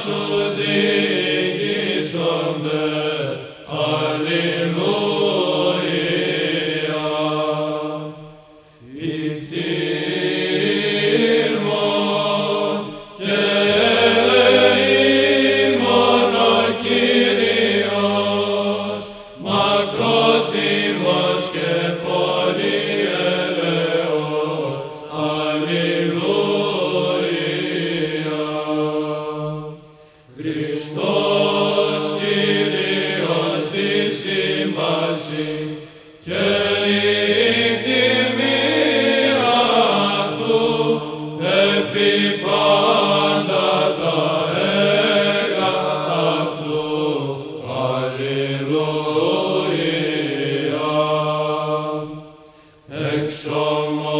σου διηγήσονται.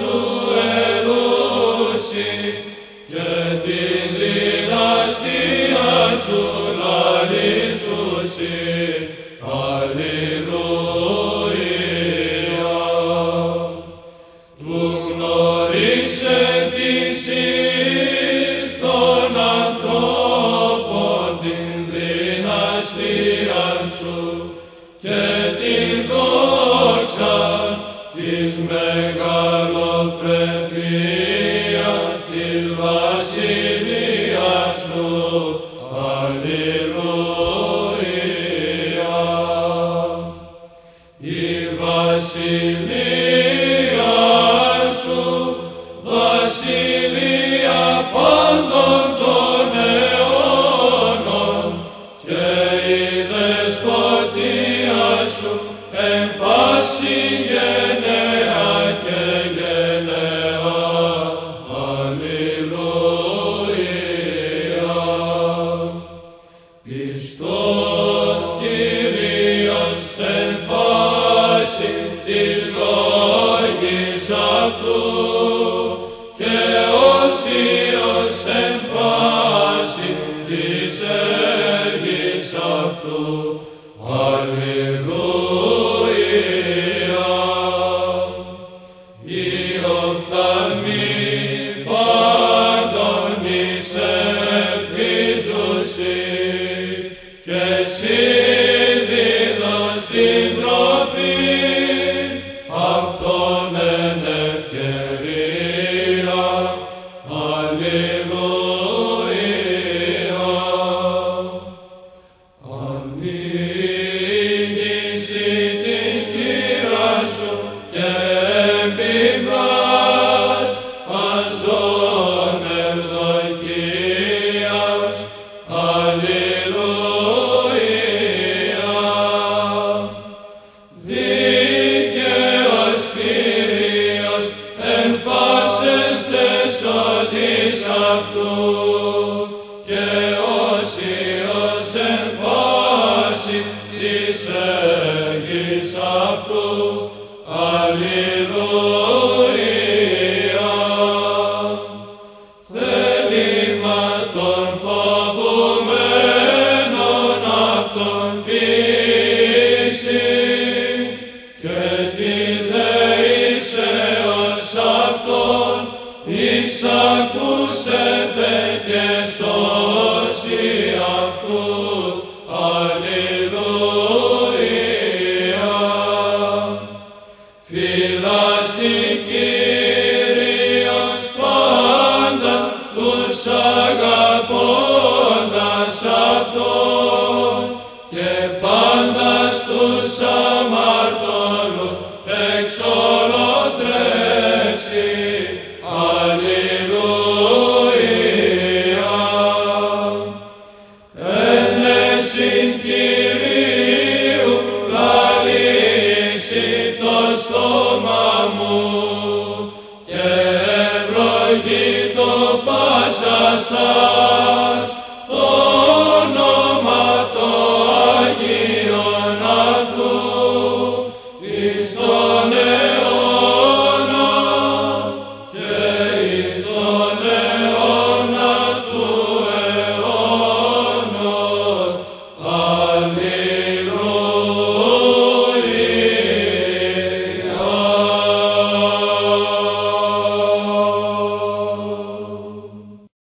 Yeshua. Βασιλεία πιστεύεις αυτού. Αλληλούια. Η οφθαλμή παντώνησε της δουσή και εσύ δίδας τροφή αυτόν εν ευκαιρία. Αλληλούια. μέσω της αυτού και όσοι ως εν πάση της έγης αυτού. Αλληλούια. Christos.